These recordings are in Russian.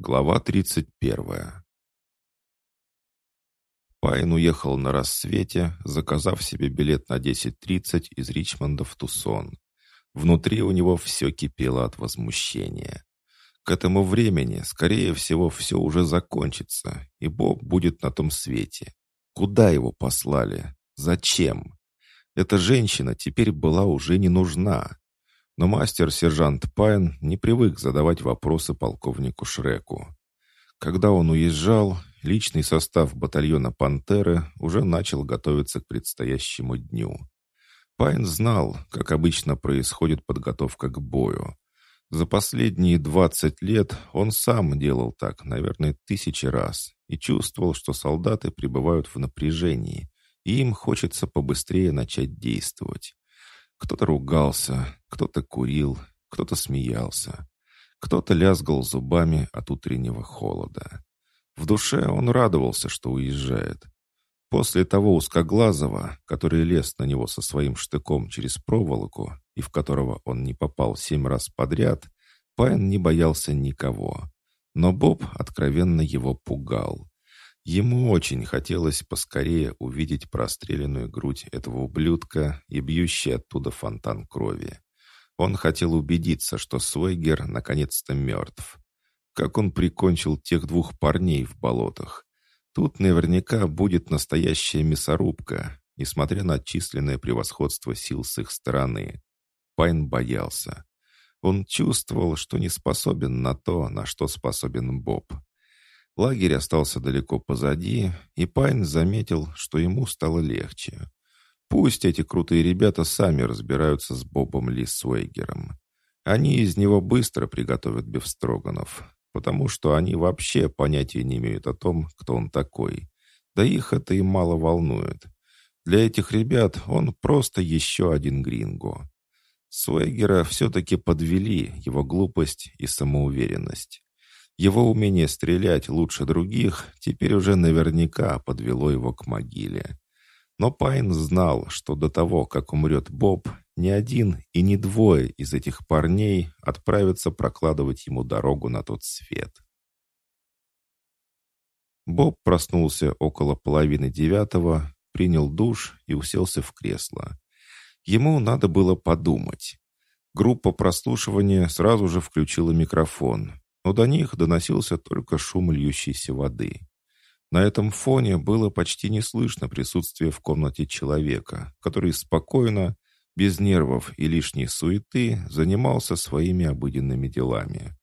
Глава 31. Пайн уехал на рассвете, заказав себе билет на 10.30 из Ричмонда в Тусон. Внутри у него все кипело от возмущения. К этому времени, скорее всего, все уже закончится, и Боб будет на том свете. Куда его послали? Зачем? Эта женщина теперь была уже не нужна. Но мастер-сержант Пайн не привык задавать вопросы полковнику Шреку. Когда он уезжал, личный состав батальона «Пантеры» уже начал готовиться к предстоящему дню. Пайн знал, как обычно происходит подготовка к бою. За последние 20 лет он сам делал так, наверное, тысячи раз, и чувствовал, что солдаты пребывают в напряжении, и им хочется побыстрее начать действовать. Кто-то ругался, кто-то курил, кто-то смеялся. Кто-то лязгал зубами от утреннего холода. В душе он радовался, что уезжает. После того узкоглазого, который лез на него со своим штыком через проволоку и в которого он не попал семь раз подряд, Пайн не боялся никого. Но Боб откровенно его пугал. Ему очень хотелось поскорее увидеть простреленную грудь этого ублюдка и бьющий оттуда фонтан крови. Он хотел убедиться, что Свейгер наконец-то мертв. Как он прикончил тех двух парней в болотах. Тут наверняка будет настоящая мясорубка, несмотря на численное превосходство сил с их стороны. Пайн боялся. Он чувствовал, что не способен на то, на что способен Боб. Лагерь остался далеко позади, и Пайн заметил, что ему стало легче. Пусть эти крутые ребята сами разбираются с Бобом Ли Суэйгером. Они из него быстро приготовят бифстроганов, потому что они вообще понятия не имеют о том, кто он такой. Да их это и мало волнует. Для этих ребят он просто еще один гринго. Суэгера все-таки подвели его глупость и самоуверенность. Его умение стрелять лучше других теперь уже наверняка подвело его к могиле. Но Пайн знал, что до того, как умрет Боб, ни один и ни двое из этих парней отправятся прокладывать ему дорогу на тот свет. Боб проснулся около половины девятого, принял душ и уселся в кресло. Ему надо было подумать. Группа прослушивания сразу же включила микрофон, но до них доносился только шум льющейся воды. На этом фоне было почти не слышно присутствие в комнате человека, который спокойно, без нервов и лишней суеты, занимался своими обыденными делами.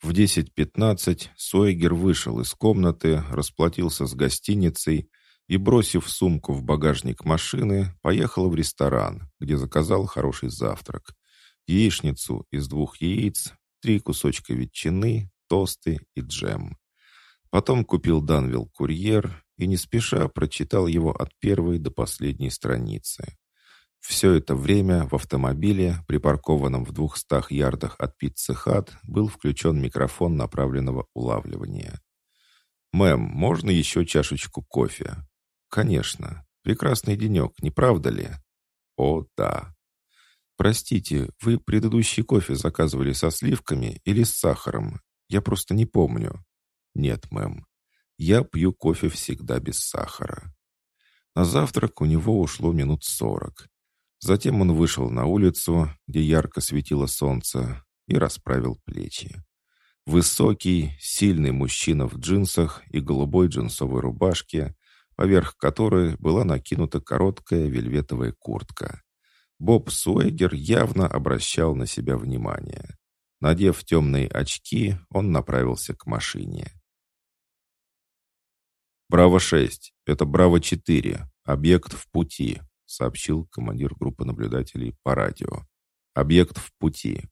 В 10.15 Сойгер вышел из комнаты, расплатился с гостиницей и, бросив сумку в багажник машины, поехал в ресторан, где заказал хороший завтрак. Яичницу из двух яиц, три кусочка ветчины, тосты и джем. Потом купил Данвилл «Курьер» и не спеша прочитал его от первой до последней страницы. Все это время в автомобиле, припаркованном в двухстах ярдах от пиццы хат, был включен микрофон направленного улавливания. «Мэм, можно еще чашечку кофе?» «Конечно. Прекрасный денек, не правда ли?» «О, да. «Простите, вы предыдущий кофе заказывали со сливками или с сахаром? Я просто не помню». «Нет, мэм. Я пью кофе всегда без сахара». На завтрак у него ушло минут сорок. Затем он вышел на улицу, где ярко светило солнце, и расправил плечи. Высокий, сильный мужчина в джинсах и голубой джинсовой рубашке, поверх которой была накинута короткая вельветовая куртка. Боб Суэгер явно обращал на себя внимание. Надев темные очки, он направился к машине. «Браво-6, это Браво-4, объект в пути», сообщил командир группы наблюдателей по радио. «Объект в пути».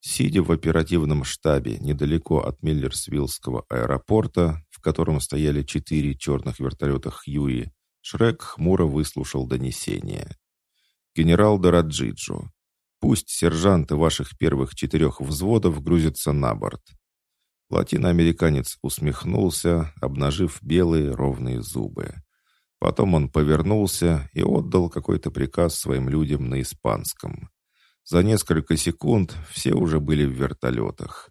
Сидя в оперативном штабе недалеко от Миллерсвиллского аэропорта, в котором стояли четыре черных вертолета Хьюи, Шрек хмуро выслушал донесение генерал Дораджиджо. Пусть сержанты ваших первых четырех взводов грузятся на борт». Латиноамериканец усмехнулся, обнажив белые ровные зубы. Потом он повернулся и отдал какой-то приказ своим людям на испанском. За несколько секунд все уже были в вертолетах.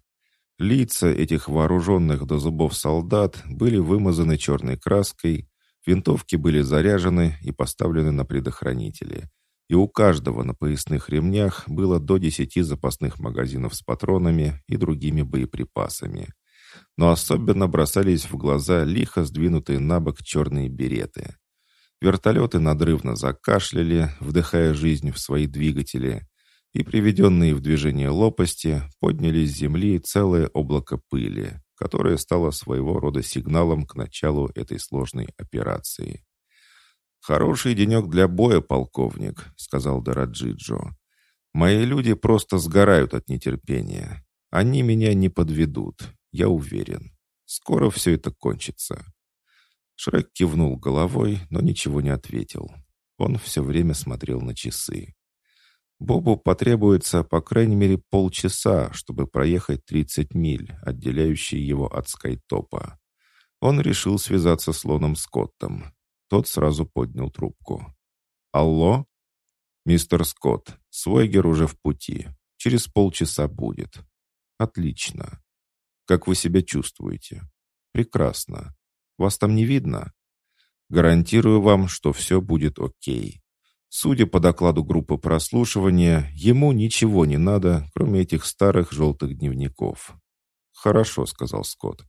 Лица этих вооруженных до зубов солдат были вымазаны черной краской, винтовки были заряжены и поставлены на предохранители, и у каждого на поясных ремнях было до десяти запасных магазинов с патронами и другими боеприпасами. Но особенно бросались в глаза лихо сдвинутые на бок черные береты. Вертолеты надрывно закашляли, вдыхая жизнь в свои двигатели, и приведенные в движение лопасти подняли с земли целое облако пыли, которое стало своего рода сигналом к началу этой сложной операции. «Хороший денек для боя, полковник», — сказал Дараджиджо. «Мои люди просто сгорают от нетерпения. Они меня не подведут, я уверен. Скоро все это кончится». Шрек кивнул головой, но ничего не ответил. Он все время смотрел на часы. Бобу потребуется по крайней мере полчаса, чтобы проехать 30 миль, отделяющие его от Скайтопа. Он решил связаться с Лоном Скоттом. Тот сразу поднял трубку. «Алло?» «Мистер Скотт, Свойгер уже в пути. Через полчаса будет». «Отлично. Как вы себя чувствуете?» «Прекрасно. Вас там не видно? Гарантирую вам, что все будет окей. Судя по докладу группы прослушивания, ему ничего не надо, кроме этих старых желтых дневников. «Хорошо», — сказал Скотт.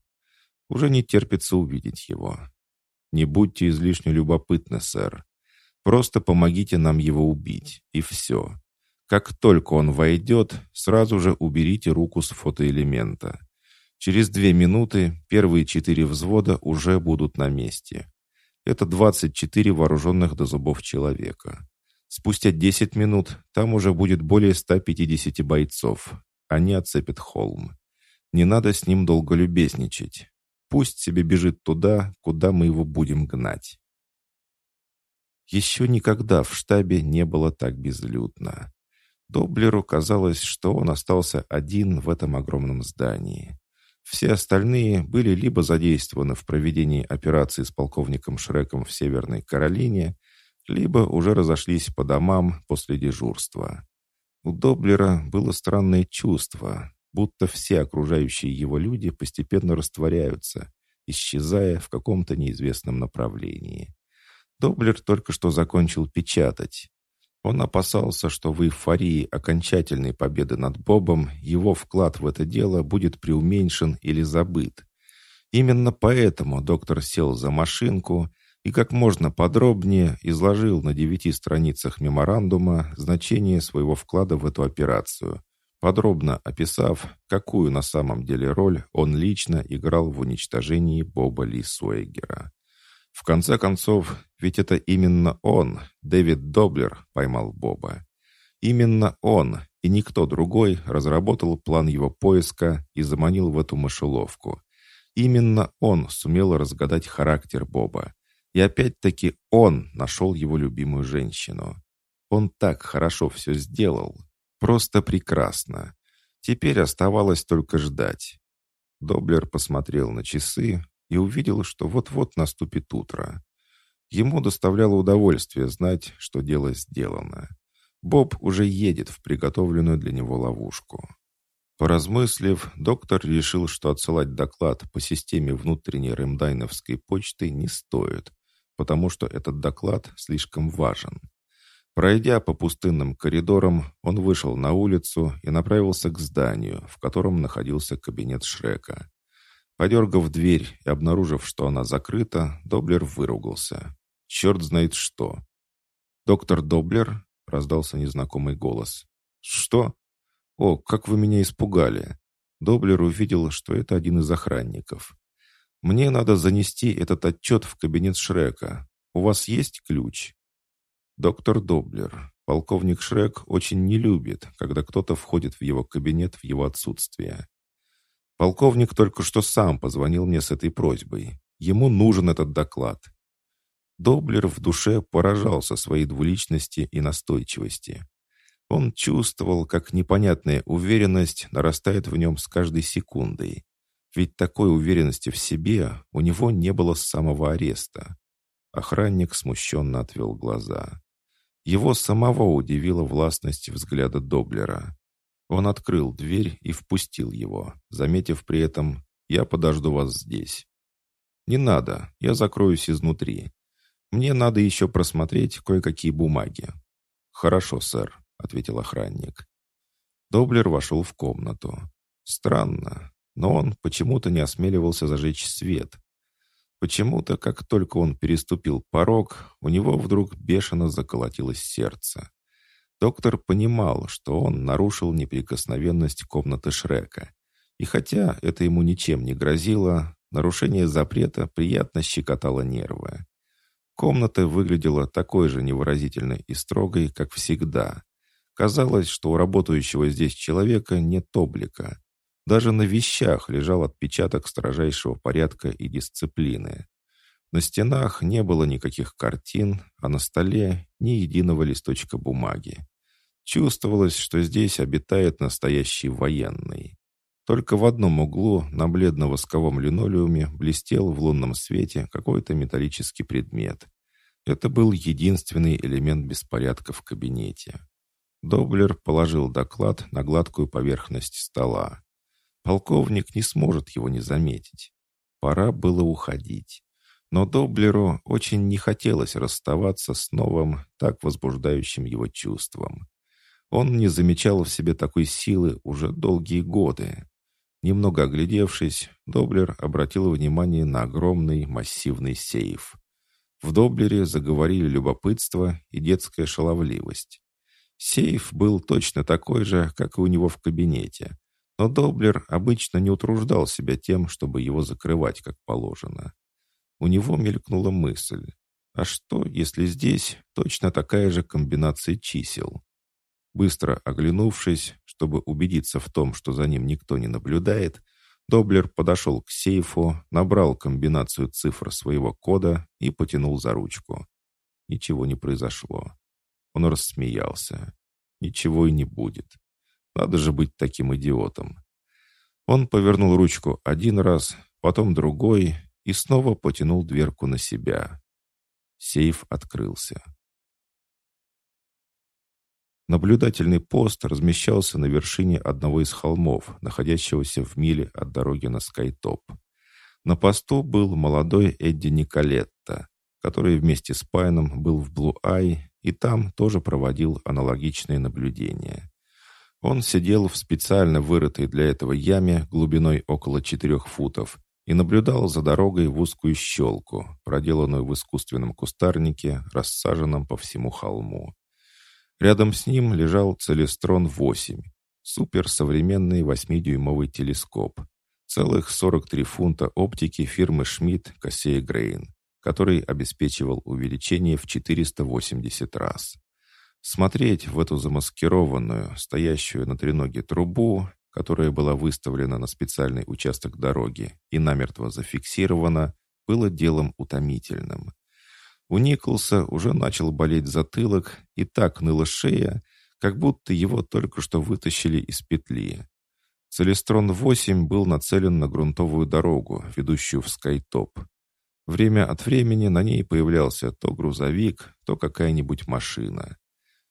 «Уже не терпится увидеть его. Не будьте излишне любопытны, сэр. Просто помогите нам его убить, и все. Как только он войдет, сразу же уберите руку с фотоэлемента. Через две минуты первые четыре взвода уже будут на месте. Это 24 вооруженных до зубов человека. Спустя 10 минут там уже будет более 150 бойцов. Они оцепят холм. Не надо с ним долго любезничать. Пусть себе бежит туда, куда мы его будем гнать. Еще никогда в штабе не было так безлюдно. Доблеру казалось, что он остался один в этом огромном здании. Все остальные были либо задействованы в проведении операции с полковником Шреком в Северной Каролине, либо уже разошлись по домам после дежурства. У Доблера было странное чувство, будто все окружающие его люди постепенно растворяются, исчезая в каком-то неизвестном направлении. Доблер только что закончил печатать, он опасался, что в эйфории окончательной победы над Бобом его вклад в это дело будет преуменьшен или забыт. Именно поэтому доктор сел за машинку и как можно подробнее изложил на девяти страницах меморандума значение своего вклада в эту операцию, подробно описав, какую на самом деле роль он лично играл в уничтожении Боба Ли Суэгера. В конце концов, ведь это именно он, Дэвид Доблер, поймал Боба. Именно он и никто другой разработал план его поиска и заманил в эту мышеловку. Именно он сумел разгадать характер Боба. И опять-таки он нашел его любимую женщину. Он так хорошо все сделал. Просто прекрасно. Теперь оставалось только ждать. Доблер посмотрел на часы, и увидел, что вот-вот наступит утро. Ему доставляло удовольствие знать, что дело сделано. Боб уже едет в приготовленную для него ловушку. Поразмыслив, доктор решил, что отсылать доклад по системе внутренней ремдайновской почты не стоит, потому что этот доклад слишком важен. Пройдя по пустынным коридорам, он вышел на улицу и направился к зданию, в котором находился кабинет Шрека. Подергав дверь и обнаружив, что она закрыта, Доблер выругался. «Черт знает что!» «Доктор Доблер?» — раздался незнакомый голос. «Что? О, как вы меня испугали!» Доблер увидел, что это один из охранников. «Мне надо занести этот отчет в кабинет Шрека. У вас есть ключ?» «Доктор Доблер, полковник Шрек очень не любит, когда кто-то входит в его кабинет в его отсутствие. Полковник только что сам позвонил мне с этой просьбой. Ему нужен этот доклад. Доблер в душе поражался своей двуличности и настойчивости. Он чувствовал, как непонятная уверенность нарастает в нем с каждой секундой. Ведь такой уверенности в себе у него не было с самого ареста. Охранник смущенно отвел глаза. Его самого удивила властность взгляда Доблера. Он открыл дверь и впустил его, заметив при этом «Я подожду вас здесь». «Не надо, я закроюсь изнутри. Мне надо еще просмотреть кое-какие бумаги». «Хорошо, сэр», — ответил охранник. Доблер вошел в комнату. Странно, но он почему-то не осмеливался зажечь свет. Почему-то, как только он переступил порог, у него вдруг бешено заколотилось сердце. Доктор понимал, что он нарушил неприкосновенность комнаты Шрека. И хотя это ему ничем не грозило, нарушение запрета приятно щекотало нервы. Комната выглядела такой же невыразительной и строгой, как всегда. Казалось, что у работающего здесь человека нет облика. Даже на вещах лежал отпечаток строжайшего порядка и дисциплины. На стенах не было никаких картин, а на столе ни единого листочка бумаги. Чувствовалось, что здесь обитает настоящий военный. Только в одном углу на бледно-восковом линолеуме блестел в лунном свете какой-то металлический предмет. Это был единственный элемент беспорядка в кабинете. Доблер положил доклад на гладкую поверхность стола. Полковник не сможет его не заметить. Пора было уходить. Но Доблеру очень не хотелось расставаться с новым, так возбуждающим его чувством. Он не замечал в себе такой силы уже долгие годы. Немного оглядевшись, Доблер обратил внимание на огромный массивный сейф. В Доблере заговорили любопытство и детская шаловливость. Сейф был точно такой же, как и у него в кабинете, но Доблер обычно не утруждал себя тем, чтобы его закрывать как положено. У него мелькнула мысль. А что, если здесь точно такая же комбинация чисел? Быстро оглянувшись, чтобы убедиться в том, что за ним никто не наблюдает, Доблер подошел к сейфу, набрал комбинацию цифр своего кода и потянул за ручку. Ничего не произошло. Он рассмеялся. Ничего и не будет. Надо же быть таким идиотом. Он повернул ручку один раз, потом другой и снова потянул дверку на себя. Сейф открылся. Наблюдательный пост размещался на вершине одного из холмов, находящегося в миле от дороги на Скайтоп. На посту был молодой Эдди Николетта, который вместе с Пайном был в Блу-Ай и там тоже проводил аналогичные наблюдения. Он сидел в специально вырытой для этого яме глубиной около четырех футов и наблюдал за дорогой в узкую щелку, проделанную в искусственном кустарнике, рассаженном по всему холму. Рядом с ним лежал Целестрон-8, суперсовременный 8-дюймовый телескоп, целых 43 фунта оптики фирмы Шмидт Кассей Грейн, который обеспечивал увеличение в 480 раз. Смотреть в эту замаскированную, стоящую на треноге трубу, которая была выставлена на специальный участок дороги и намертво зафиксирована, было делом утомительным. У Николса уже начал болеть затылок и так ныла шея, как будто его только что вытащили из петли. Целестрон-8 был нацелен на грунтовую дорогу, ведущую в Скайтоп. Время от времени на ней появлялся то грузовик, то какая-нибудь машина.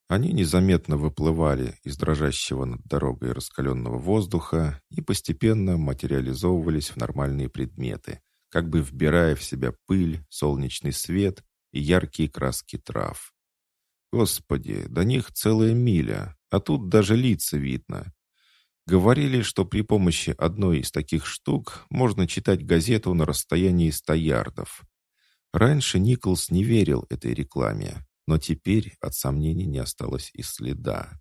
Они незаметно выплывали из дрожащего над дорогой раскаленного воздуха и постепенно материализовывались в нормальные предметы, как бы вбирая в себя пыль, солнечный свет и яркие краски трав. Господи, до них целая миля, а тут даже лица видно. Говорили, что при помощи одной из таких штук можно читать газету на расстоянии ста ярдов. Раньше Николс не верил этой рекламе, но теперь от сомнений не осталось и следа.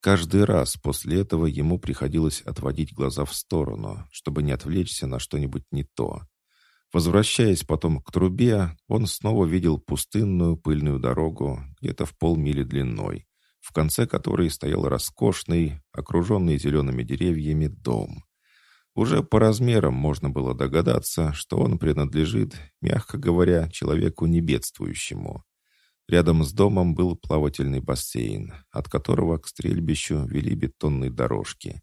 Каждый раз после этого ему приходилось отводить глаза в сторону, чтобы не отвлечься на что-нибудь не то. Возвращаясь потом к трубе, он снова видел пустынную пыльную дорогу где-то в полмили длиной, в конце которой стоял роскошный, окруженный зелеными деревьями дом. Уже по размерам можно было догадаться, что он принадлежит, мягко говоря, человеку небедствующему. Рядом с домом был плавательный бассейн, от которого к стрельбищу вели бетонные дорожки.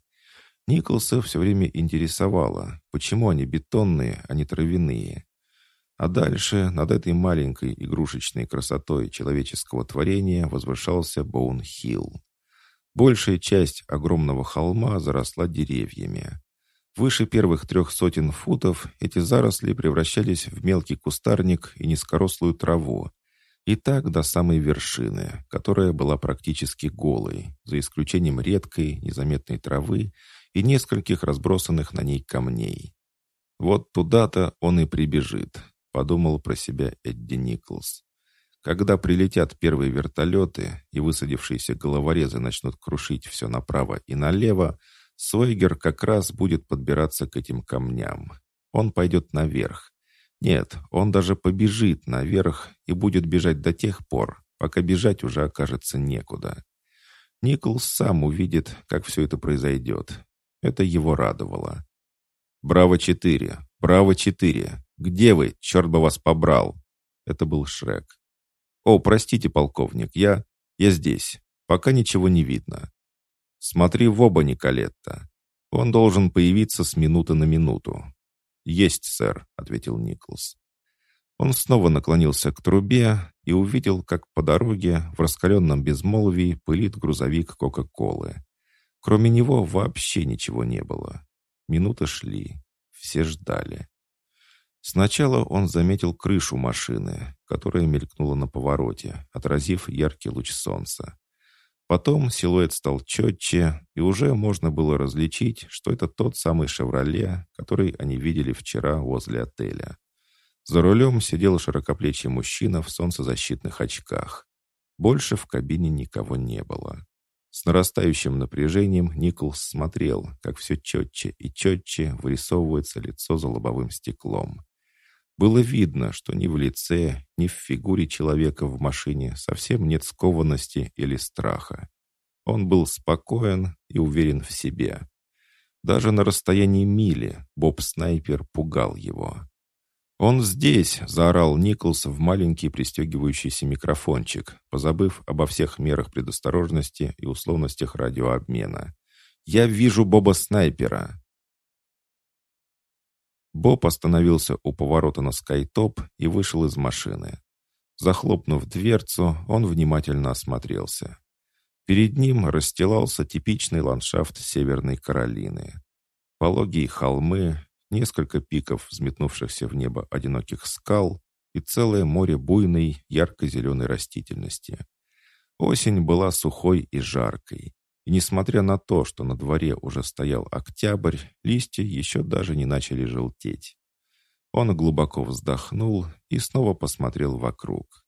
Николса все время интересовало, почему они бетонные, а не травяные. А дальше над этой маленькой игрушечной красотой человеческого творения возвышался Боун-Хилл. Большая часть огромного холма заросла деревьями. Выше первых трех сотен футов эти заросли превращались в мелкий кустарник и низкорослую траву. И так до самой вершины, которая была практически голой, за исключением редкой, незаметной травы и нескольких разбросанных на ней камней. «Вот туда-то он и прибежит», — подумал про себя Эдди Николс. Когда прилетят первые вертолеты и высадившиеся головорезы начнут крушить все направо и налево, Сойгер как раз будет подбираться к этим камням. Он пойдет наверх. Нет, он даже побежит наверх и будет бежать до тех пор, пока бежать уже окажется некуда. Николс сам увидит, как все это произойдет. Это его радовало. «Браво-4! Браво-4! Где вы? Черт бы вас побрал!» Это был Шрек. «О, простите, полковник, я... я здесь. Пока ничего не видно. «Смотри в оба, Николетта. Он должен появиться с минуты на минуту». «Есть, сэр», — ответил Николс. Он снова наклонился к трубе и увидел, как по дороге в раскаленном безмолвии пылит грузовик Кока-Колы. Кроме него вообще ничего не было. Минуты шли. Все ждали. Сначала он заметил крышу машины, которая мелькнула на повороте, отразив яркий луч солнца. Потом силуэт стал четче, и уже можно было различить, что это тот самый «Шевроле», который они видели вчера возле отеля. За рулем сидел широкоплечий мужчина в солнцезащитных очках. Больше в кабине никого не было. С нарастающим напряжением Николс смотрел, как все четче и четче вырисовывается лицо за лобовым стеклом. Было видно, что ни в лице, ни в фигуре человека в машине совсем нет скованности или страха. Он был спокоен и уверен в себе. Даже на расстоянии мили Боб-снайпер пугал его. «Он здесь!» — заорал Николс в маленький пристегивающийся микрофончик, позабыв обо всех мерах предосторожности и условностях радиообмена. «Я вижу Боба-снайпера!» Боб остановился у поворота на скайтоп и вышел из машины. Захлопнув дверцу, он внимательно осмотрелся. Перед ним расстилался типичный ландшафт Северной Каролины. Пологие холмы, несколько пиков, взметнувшихся в небо одиноких скал и целое море буйной, ярко-зеленой растительности. Осень была сухой и жаркой. И несмотря на то, что на дворе уже стоял октябрь, листья еще даже не начали желтеть. Он глубоко вздохнул и снова посмотрел вокруг.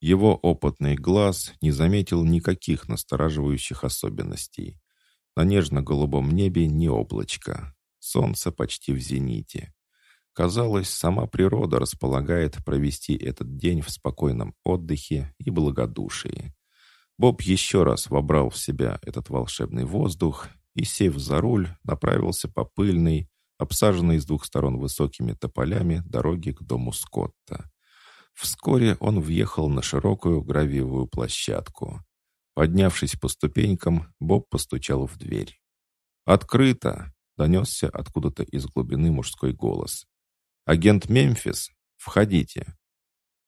Его опытный глаз не заметил никаких настораживающих особенностей. На нежно-голубом небе не облачко. Солнце почти в зените. Казалось, сама природа располагает провести этот день в спокойном отдыхе и благодушии. Боб еще раз вобрал в себя этот волшебный воздух и, сев за руль, направился по пыльной, обсаженной с двух сторон высокими тополями дороге к дому Скотта. Вскоре он въехал на широкую гравиевую площадку. Поднявшись по ступенькам, Боб постучал в дверь. «Открыто!» — донесся откуда-то из глубины мужской голос. «Агент Мемфис, входите!»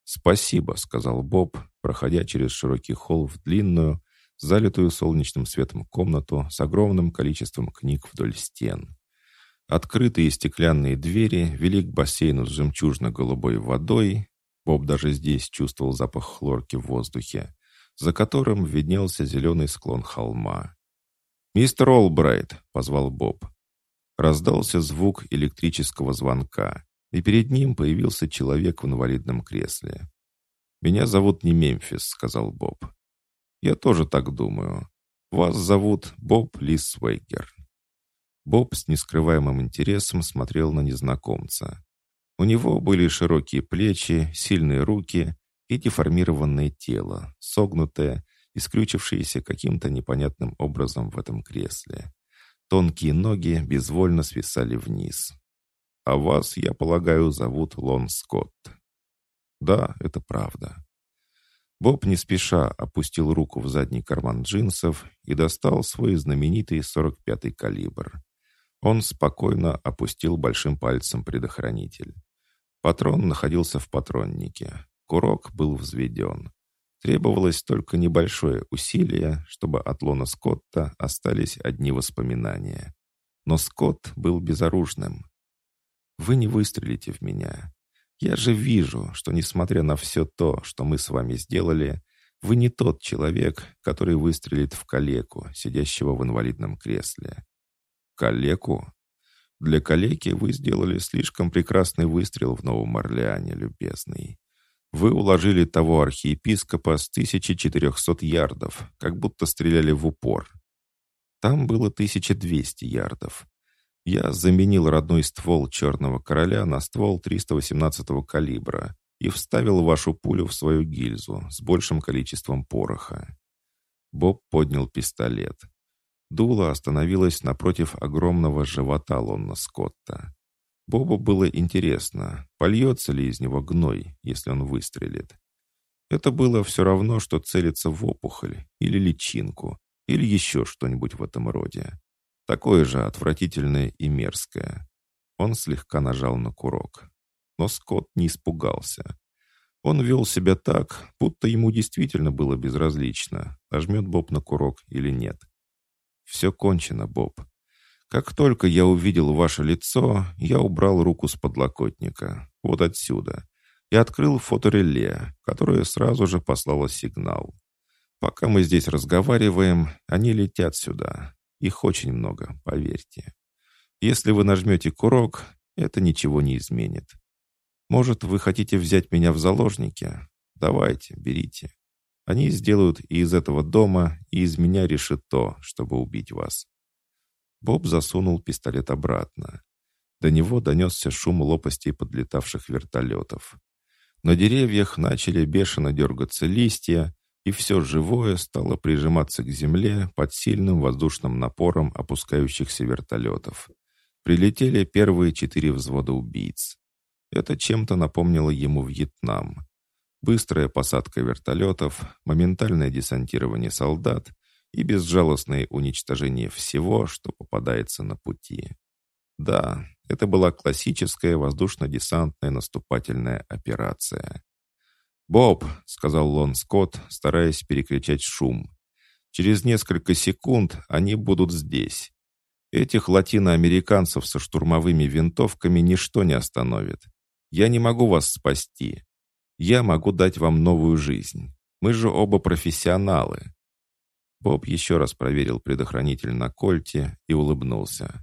«Спасибо», — сказал Боб, проходя через широкий холл в длинную, залитую солнечным светом комнату с огромным количеством книг вдоль стен. Открытые стеклянные двери вели к бассейну с жемчужно-голубой водой. Боб даже здесь чувствовал запах хлорки в воздухе, за которым виднелся зеленый склон холма. «Мистер Олбрайт!» — позвал Боб. Раздался звук электрического звонка и перед ним появился человек в инвалидном кресле. «Меня зовут не Мемфис», — сказал Боб. «Я тоже так думаю. Вас зовут Боб Лисвейгер». Боб с нескрываемым интересом смотрел на незнакомца. У него были широкие плечи, сильные руки и деформированное тело, согнутое, исключившееся каким-то непонятным образом в этом кресле. Тонкие ноги безвольно свисали вниз. А вас, я полагаю, зовут Лон Скотт. Да, это правда. Боб не спеша опустил руку в задний карман джинсов и достал свой знаменитый 45-й калибр. Он спокойно опустил большим пальцем предохранитель. Патрон находился в патроннике. Курок был взведен. Требовалось только небольшое усилие, чтобы от Лона Скотта остались одни воспоминания. Но Скотт был безоружным. «Вы не выстрелите в меня. Я же вижу, что, несмотря на все то, что мы с вами сделали, вы не тот человек, который выстрелит в калеку, сидящего в инвалидном кресле». «Калеку?» «Для калеки вы сделали слишком прекрасный выстрел в Новом Орлеане, любезный. Вы уложили того архиепископа с 1400 ярдов, как будто стреляли в упор. Там было 1200 ярдов. Я заменил родной ствол Черного Короля на ствол 318-го калибра и вставил вашу пулю в свою гильзу с большим количеством пороха. Боб поднял пистолет. Дуло остановилось напротив огромного живота Лонна Скотта. Бобу было интересно, польется ли из него гной, если он выстрелит. Это было все равно, что целиться в опухоль или личинку, или еще что-нибудь в этом роде. Такое же отвратительное и мерзкое. Он слегка нажал на курок. Но Скотт не испугался. Он вел себя так, будто ему действительно было безразлично, нажмет Боб на курок или нет. «Все кончено, Боб. Как только я увидел ваше лицо, я убрал руку с подлокотника, вот отсюда, и открыл фотореле, которое сразу же послало сигнал. Пока мы здесь разговариваем, они летят сюда. Их очень много, поверьте. Если вы нажмете курок, это ничего не изменит. Может, вы хотите взять меня в заложники? Давайте, берите. Они сделают и из этого дома, и из меня решето, чтобы убить вас. Боб засунул пистолет обратно. До него донесся шум лопастей подлетавших вертолетов. На деревьях начали бешено дергаться листья, и все живое стало прижиматься к земле под сильным воздушным напором опускающихся вертолетов. Прилетели первые четыре взвода убийц. Это чем-то напомнило ему Вьетнам. Быстрая посадка вертолетов, моментальное десантирование солдат и безжалостное уничтожение всего, что попадается на пути. Да, это была классическая воздушно-десантная наступательная операция. «Боб», — сказал Лон Скотт, стараясь перекричать шум, «через несколько секунд они будут здесь. Этих латиноамериканцев со штурмовыми винтовками ничто не остановит. Я не могу вас спасти. Я могу дать вам новую жизнь. Мы же оба профессионалы. Боб еще раз проверил предохранитель на кольте и улыбнулся.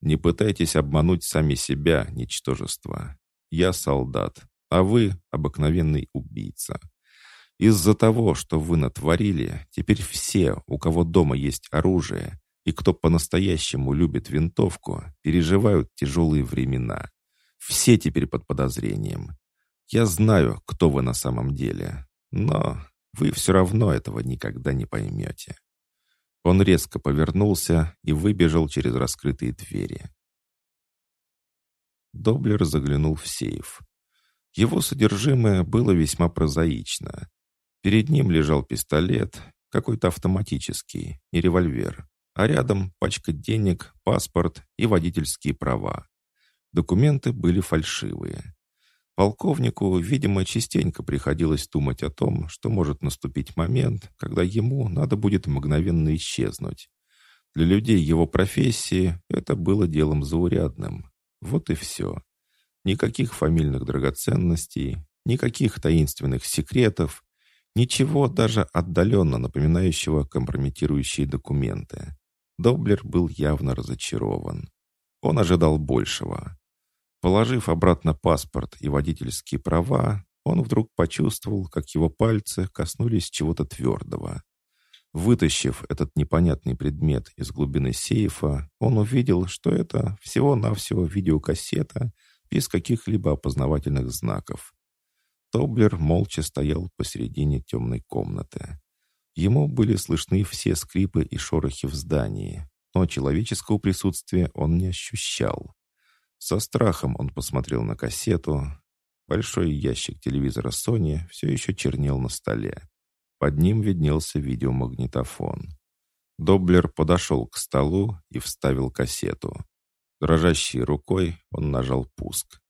«Не пытайтесь обмануть сами себя, ничтожество. Я солдат, а вы — обыкновенный убийца. Из-за того, что вы натворили, теперь все, у кого дома есть оружие, и кто по-настоящему любит винтовку, переживают тяжелые времена. Все теперь под подозрением. Я знаю, кто вы на самом деле, но вы все равно этого никогда не поймете. Он резко повернулся и выбежал через раскрытые двери. Доблер заглянул в сейф. Его содержимое было весьма прозаично. Перед ним лежал пистолет, какой-то автоматический, не револьвер, а рядом пачка денег, паспорт и водительские права. Документы были фальшивые. Полковнику, видимо, частенько приходилось думать о том, что может наступить момент, когда ему надо будет мгновенно исчезнуть. Для людей его профессии это было делом заурядным. Вот и все. Никаких фамильных драгоценностей, никаких таинственных секретов, ничего даже отдаленно напоминающего компрометирующие документы. Доблер был явно разочарован. Он ожидал большего. Положив обратно паспорт и водительские права, он вдруг почувствовал, как его пальцы коснулись чего-то твердого. Вытащив этот непонятный предмет из глубины сейфа, он увидел, что это всего-навсего видеокассета без каких-либо опознавательных знаков. Тоблер молча стоял посередине темной комнаты. Ему были слышны все скрипы и шорохи в здании, но человеческого присутствия он не ощущал. Со страхом он посмотрел на кассету. Большой ящик телевизора Sony все еще чернел на столе. Под ним виднелся видеомагнитофон. Доблер подошел к столу и вставил кассету. Дрожащей рукой он нажал пуск.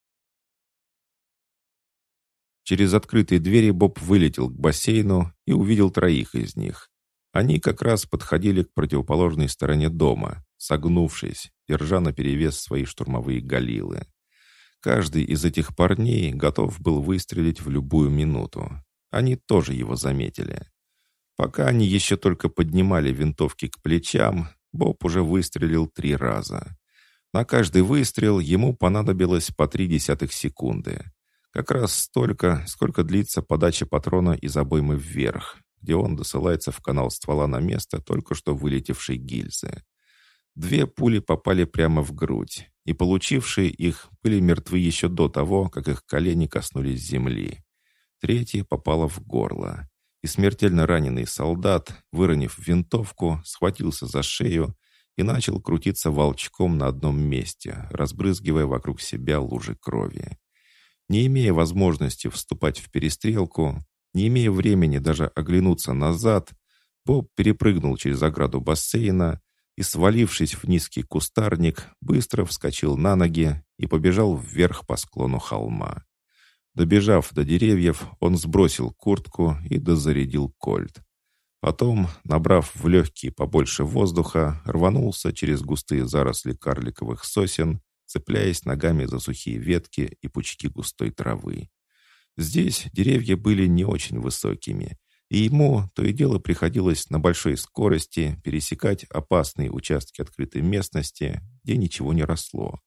Через открытые двери Боб вылетел к бассейну и увидел троих из них. Они как раз подходили к противоположной стороне дома, согнувшись, держа наперевес свои штурмовые галилы. Каждый из этих парней готов был выстрелить в любую минуту. Они тоже его заметили. Пока они еще только поднимали винтовки к плечам, Боб уже выстрелил три раза. На каждый выстрел ему понадобилось по три десятых секунды. Как раз столько, сколько длится подача патрона из обоймы вверх, где он досылается в канал ствола на место только что вылетевшей гильзы. Две пули попали прямо в грудь, и получившие их были мертвы еще до того, как их колени коснулись земли. Третья попала в горло и смертельно раненый солдат, выронив винтовку, схватился за шею и начал крутиться волчком на одном месте, разбрызгивая вокруг себя лужи крови. Не имея возможности вступать в перестрелку, не имея времени даже оглянуться назад, Боб перепрыгнул через ограду бассейна и, свалившись в низкий кустарник, быстро вскочил на ноги и побежал вверх по склону холма. Добежав до деревьев, он сбросил куртку и дозарядил кольт. Потом, набрав в легкие побольше воздуха, рванулся через густые заросли карликовых сосен, цепляясь ногами за сухие ветки и пучки густой травы. Здесь деревья были не очень высокими, и ему то и дело приходилось на большой скорости пересекать опасные участки открытой местности, где ничего не росло.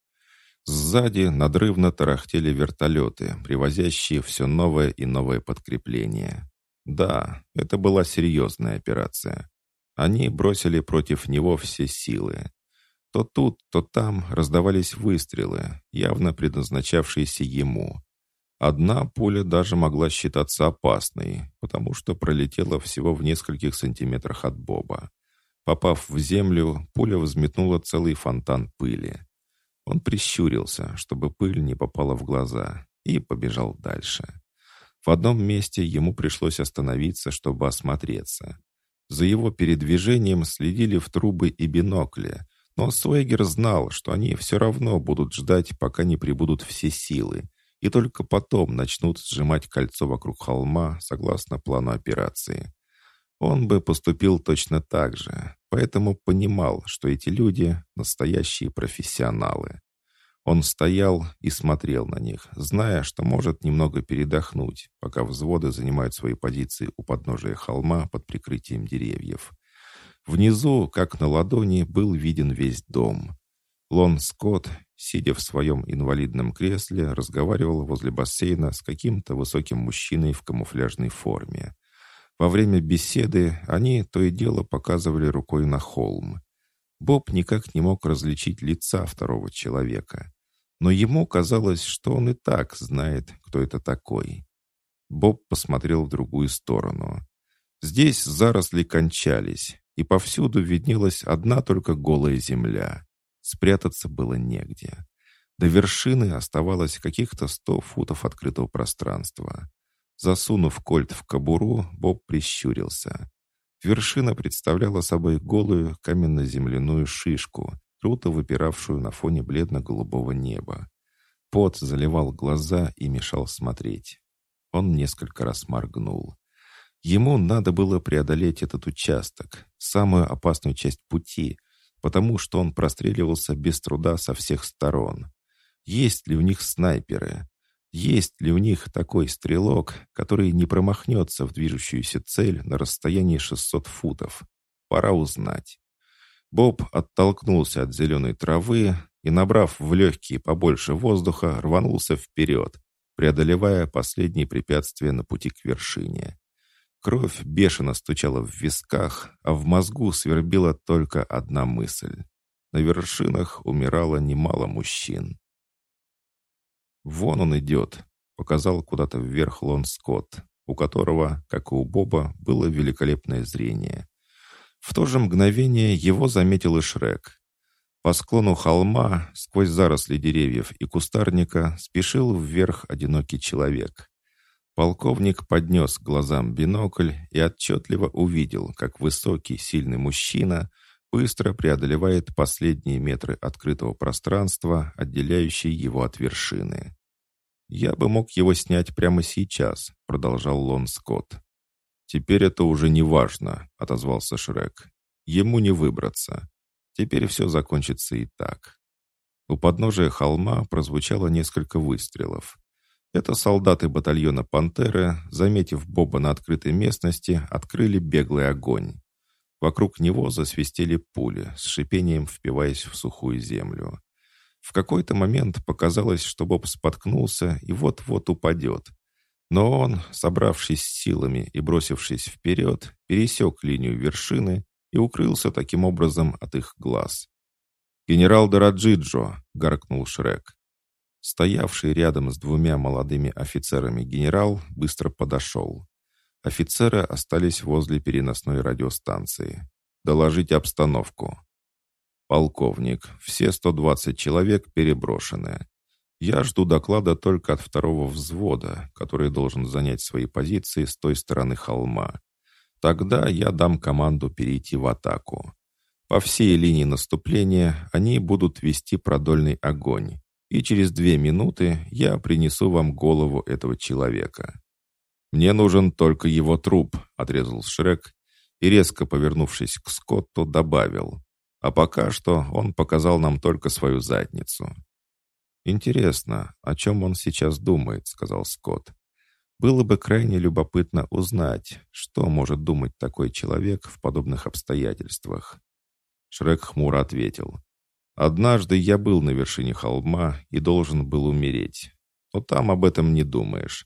Сзади надрывно тарахтели вертолеты, привозящие все новое и новое подкрепление. Да, это была серьезная операция. Они бросили против него все силы. То тут, то там раздавались выстрелы, явно предназначавшиеся ему. Одна пуля даже могла считаться опасной, потому что пролетела всего в нескольких сантиметрах от Боба. Попав в землю, пуля взметнула целый фонтан пыли. Он прищурился, чтобы пыль не попала в глаза, и побежал дальше. В одном месте ему пришлось остановиться, чтобы осмотреться. За его передвижением следили в трубы и бинокли, но Суэгер знал, что они все равно будут ждать, пока не прибудут все силы, и только потом начнут сжимать кольцо вокруг холма согласно плану операции. Он бы поступил точно так же, поэтому понимал, что эти люди — настоящие профессионалы. Он стоял и смотрел на них, зная, что может немного передохнуть, пока взводы занимают свои позиции у подножия холма под прикрытием деревьев. Внизу, как на ладони, был виден весь дом. Лон Скотт, сидя в своем инвалидном кресле, разговаривал возле бассейна с каким-то высоким мужчиной в камуфляжной форме. Во время беседы они то и дело показывали рукой на холм. Боб никак не мог различить лица второго человека. Но ему казалось, что он и так знает, кто это такой. Боб посмотрел в другую сторону. Здесь заросли кончались, и повсюду виднелась одна только голая земля. Спрятаться было негде. До вершины оставалось каких-то сто футов открытого пространства. Засунув кольт в кобуру, Боб прищурился. Вершина представляла собой голую каменно-земляную шишку, круто выпиравшую на фоне бледно-голубого неба. Пот заливал глаза и мешал смотреть. Он несколько раз моргнул. Ему надо было преодолеть этот участок, самую опасную часть пути, потому что он простреливался без труда со всех сторон. Есть ли у них снайперы? Есть ли у них такой стрелок, который не промахнется в движущуюся цель на расстоянии 600 футов? Пора узнать. Боб оттолкнулся от зеленой травы и, набрав в легкие побольше воздуха, рванулся вперед, преодолевая последние препятствия на пути к вершине. Кровь бешено стучала в висках, а в мозгу свербила только одна мысль. На вершинах умирало немало мужчин. «Вон он идет», — показал куда-то вверх Лон Скотт, у которого, как и у Боба, было великолепное зрение. В то же мгновение его заметил и Шрек. По склону холма, сквозь заросли деревьев и кустарника, спешил вверх одинокий человек. Полковник поднес глазам бинокль и отчетливо увидел, как высокий, сильный мужчина быстро преодолевает последние метры открытого пространства, отделяющие его от вершины. «Я бы мог его снять прямо сейчас», — продолжал Лон Скотт. «Теперь это уже не важно», — отозвался Шрек. «Ему не выбраться. Теперь все закончится и так». У подножия холма прозвучало несколько выстрелов. Это солдаты батальона «Пантеры», заметив Боба на открытой местности, открыли беглый огонь. Вокруг него засвистели пули, с шипением впиваясь в сухую землю. В какой-то момент показалось, что Боб споткнулся и вот-вот упадет. Но он, собравшись силами и бросившись вперед, пересек линию вершины и укрылся таким образом от их глаз. «Генерал Дораджиджо!» — гаркнул Шрек. Стоявший рядом с двумя молодыми офицерами генерал быстро подошел. Офицеры остались возле переносной радиостанции. «Доложить обстановку». «Полковник, все 120 человек переброшены. Я жду доклада только от второго взвода, который должен занять свои позиции с той стороны холма. Тогда я дам команду перейти в атаку. По всей линии наступления они будут вести продольный огонь, и через две минуты я принесу вам голову этого человека. «Мне нужен только его труп», — отрезал Шрек и, резко повернувшись к Скотту, добавил. «А пока что он показал нам только свою задницу». «Интересно, о чем он сейчас думает», — сказал Скотт. «Было бы крайне любопытно узнать, что может думать такой человек в подобных обстоятельствах». Шрек хмуро ответил. «Однажды я был на вершине холма и должен был умереть. Но там об этом не думаешь.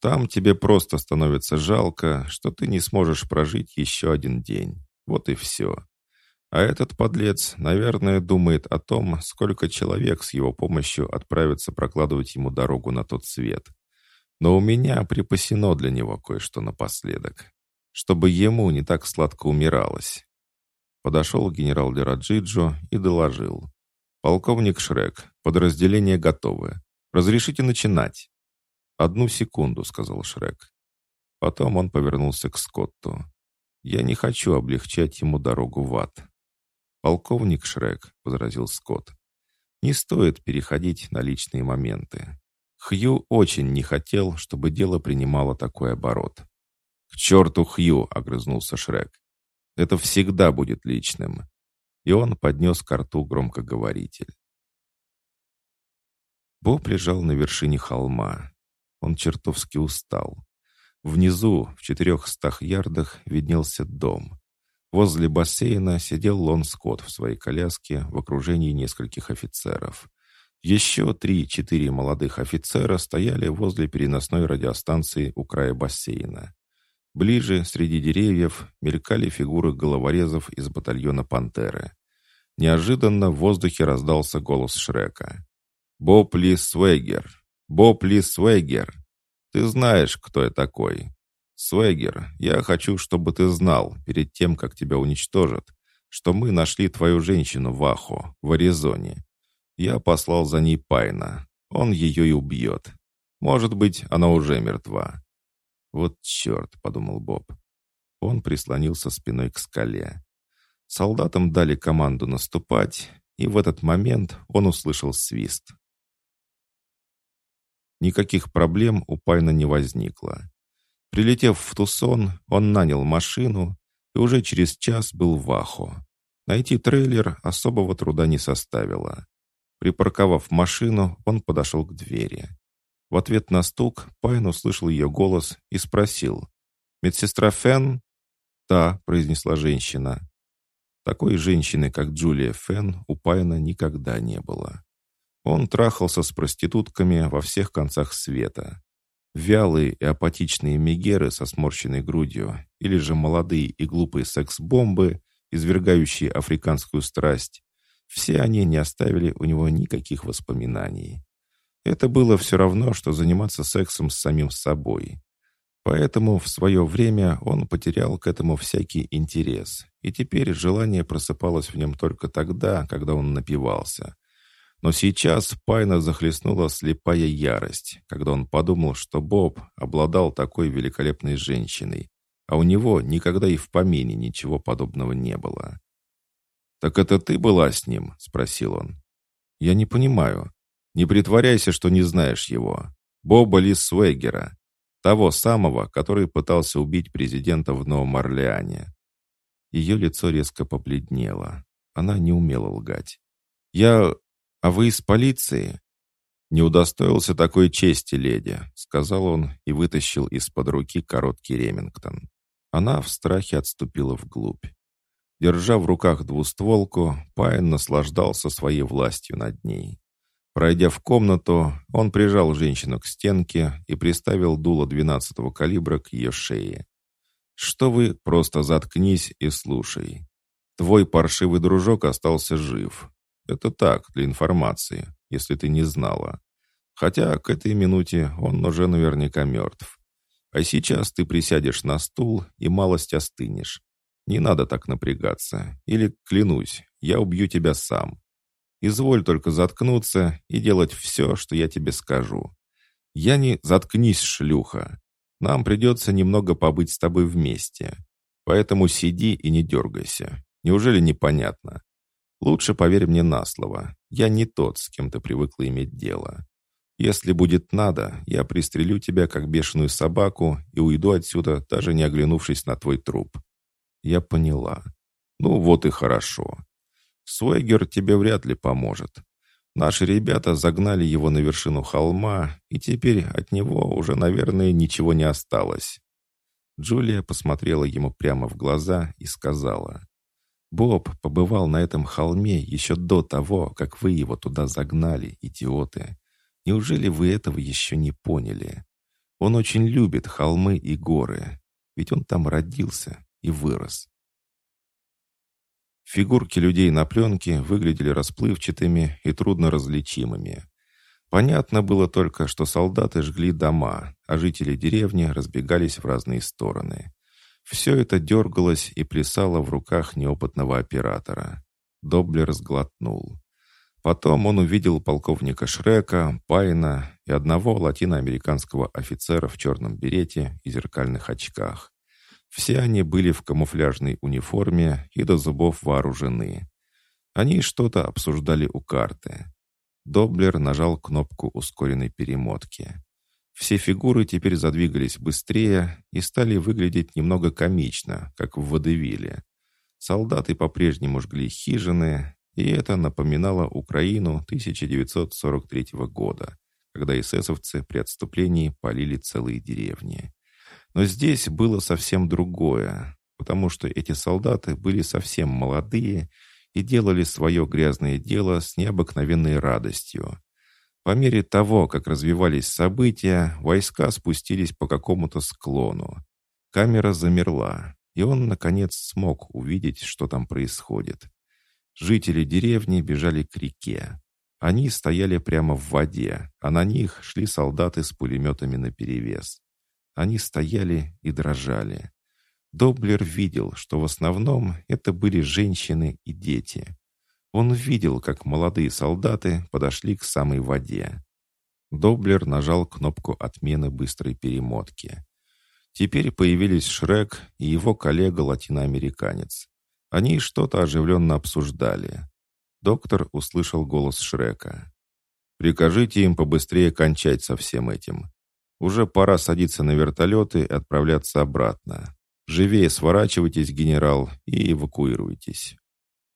Там тебе просто становится жалко, что ты не сможешь прожить еще один день. Вот и все. А этот подлец, наверное, думает о том, сколько человек с его помощью отправятся прокладывать ему дорогу на тот свет. Но у меня припасено для него кое-что напоследок, чтобы ему не так сладко умиралось. Подошел генерал Дераджиджо и доложил. «Полковник Шрек, подразделение готовы. Разрешите начинать?» «Одну секунду», — сказал Шрек. Потом он повернулся к Скотту. «Я не хочу облегчать ему дорогу в ад». «Полковник Шрек», — возразил Скотт, — «не стоит переходить на личные моменты. Хью очень не хотел, чтобы дело принимало такой оборот». «К черту Хью!» — огрызнулся Шрек. «Это всегда будет личным». И он поднес к рту громкоговоритель. Боб лежал на вершине холма. Он чертовски устал. Внизу, в четырехстах ярдах, виднелся дом. Возле бассейна сидел Лон Скотт в своей коляске в окружении нескольких офицеров. Еще три-четыре молодых офицера стояли возле переносной радиостанции у края бассейна. Ближе, среди деревьев, мелькали фигуры головорезов из батальона «Пантеры». Неожиданно в воздухе раздался голос Шрека. «Боб Ли Свегер! Боб Ли Свегер. Ты знаешь, кто я такой. Свегер, я хочу, чтобы ты знал, перед тем, как тебя уничтожат, что мы нашли твою женщину в Ахо, в Аризоне. Я послал за ней Пайна. Он ее и убьет. Может быть, она уже мертва. Вот черт, подумал Боб. Он прислонился спиной к скале. Солдатам дали команду наступать, и в этот момент он услышал свист. Никаких проблем у Пайна не возникло. Прилетев в Тусон, он нанял машину и уже через час был в Ахо. Найти трейлер особого труда не составило. Припарковав машину, он подошел к двери. В ответ на стук Пайн услышал ее голос и спросил. «Медсестра Фен?» «Да», — произнесла женщина. Такой женщины, как Джулия Фен, у Пайна никогда не было. Он трахался с проститутками во всех концах света. Вялые и апатичные мегеры со сморщенной грудью или же молодые и глупые секс-бомбы, извергающие африканскую страсть, все они не оставили у него никаких воспоминаний. Это было все равно, что заниматься сексом с самим собой. Поэтому в свое время он потерял к этому всякий интерес, и теперь желание просыпалось в нем только тогда, когда он напивался, но сейчас Пайна захлестнула слепая ярость, когда он подумал, что Боб обладал такой великолепной женщиной, а у него никогда и в помине ничего подобного не было. «Так это ты была с ним?» — спросил он. «Я не понимаю. Не притворяйся, что не знаешь его. Боба Ли Суэгера, того самого, который пытался убить президента в Новом Орлеане. Ее лицо резко побледнело. Она не умела лгать. «Я... А вы из полиции?» «Не удостоился такой чести, леди», — сказал он и вытащил из-под руки короткий Ремингтон. Она в страхе отступила вглубь. Держа в руках двустволку, Пайн наслаждался своей властью над ней. Пройдя в комнату, он прижал женщину к стенке и приставил дуло 12-го калибра к ее шее. «Что вы, просто заткнись и слушай. Твой паршивый дружок остался жив. Это так, для информации, если ты не знала. Хотя к этой минуте он уже наверняка мертв. А сейчас ты присядешь на стул и малость остынешь. Не надо так напрягаться. Или, клянусь, я убью тебя сам. Изволь только заткнуться и делать все, что я тебе скажу. Я не «заткнись, шлюха». Нам придется немного побыть с тобой вместе. Поэтому сиди и не дергайся. Неужели непонятно? Лучше поверь мне на слово. Я не тот, с кем ты привыкла иметь дело. Если будет надо, я пристрелю тебя, как бешеную собаку, и уйду отсюда, даже не оглянувшись на твой труп. Я поняла. Ну вот и хорошо. Суэгер тебе вряд ли поможет. Наши ребята загнали его на вершину холма, и теперь от него уже, наверное, ничего не осталось. Джулия посмотрела ему прямо в глаза и сказала, «Боб побывал на этом холме еще до того, как вы его туда загнали, идиоты. Неужели вы этого еще не поняли? Он очень любит холмы и горы, ведь он там родился и вырос. Фигурки людей на пленке выглядели расплывчатыми и трудно различимыми. Понятно было только, что солдаты жгли дома, а жители деревни разбегались в разные стороны. Все это дергалось и плясало в руках неопытного оператора. Доблер сглотнул. Потом он увидел полковника Шрека, Пайна и одного латиноамериканского офицера в черном берете и зеркальных очках. Все они были в камуфляжной униформе и до зубов вооружены. Они что-то обсуждали у карты. Доблер нажал кнопку ускоренной перемотки. Все фигуры теперь задвигались быстрее и стали выглядеть немного комично, как в водевиле. Солдаты по-прежнему жгли хижины, и это напоминало Украину 1943 года, когда эсэсовцы при отступлении полили целые деревни. Но здесь было совсем другое, потому что эти солдаты были совсем молодые и делали свое грязное дело с необыкновенной радостью. По мере того, как развивались события, войска спустились по какому-то склону. Камера замерла, и он, наконец, смог увидеть, что там происходит. Жители деревни бежали к реке. Они стояли прямо в воде, а на них шли солдаты с пулеметами наперевес. Они стояли и дрожали. Доблер видел, что в основном это были женщины и дети. Он видел, как молодые солдаты подошли к самой воде. Доблер нажал кнопку отмены быстрой перемотки. Теперь появились Шрек и его коллега-латиноамериканец. Они что-то оживленно обсуждали. Доктор услышал голос Шрека. «Прикажите им побыстрее кончать со всем этим. Уже пора садиться на вертолеты и отправляться обратно. Живее сворачивайтесь, генерал, и эвакуируйтесь.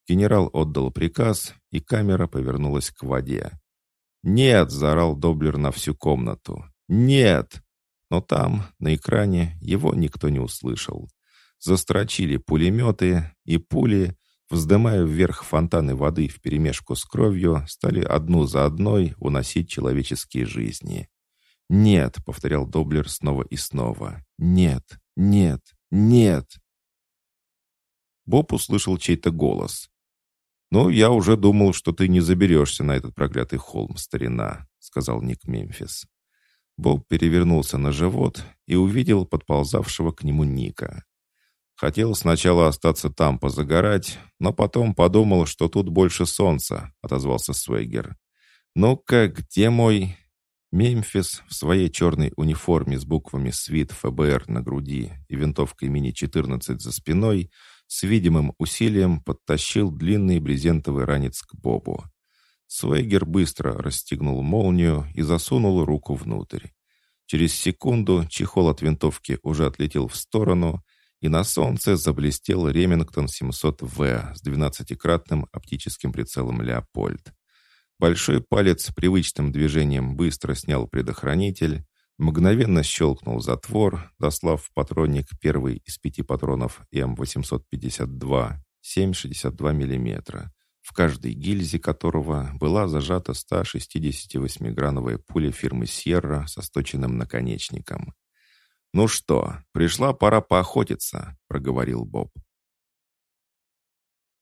Генерал отдал приказ, и камера повернулась к воде. «Нет!» — заорал Доблер на всю комнату. «Нет!» Но там, на экране, его никто не услышал. Застрочили пулеметы, и пули, вздымая вверх фонтаны воды вперемешку с кровью, стали одну за одной уносить человеческие жизни. «Нет», — повторял Доблер снова и снова. «Нет, нет, нет». Боб услышал чей-то голос. «Ну, я уже думал, что ты не заберешься на этот проклятый холм, старина», — сказал Ник Мемфис. Боб перевернулся на живот и увидел подползавшего к нему Ника. Хотел сначала остаться там позагорать, но потом подумал, что тут больше солнца, — отозвался Свегер. «Ну-ка, где мой...» Мемфис в своей черной униформе с буквами «СВИТ ФБР» на груди и винтовкой мини-14 за спиной с видимым усилием подтащил длинный брезентовый ранец к Бобу. Свейгер быстро расстегнул молнию и засунул руку внутрь. Через секунду чехол от винтовки уже отлетел в сторону, и на солнце заблестел Ремингтон 700В с 12-кратным оптическим прицелом «Леопольд». Большой палец привычным движением быстро снял предохранитель, мгновенно щелкнул затвор, дослав в патронник первый из пяти патронов М852 7,62 мм, в каждой гильзе которого была зажата 168-грановая пуля фирмы «Сьерра» со сточенным наконечником. «Ну что, пришла пора поохотиться», — проговорил Боб.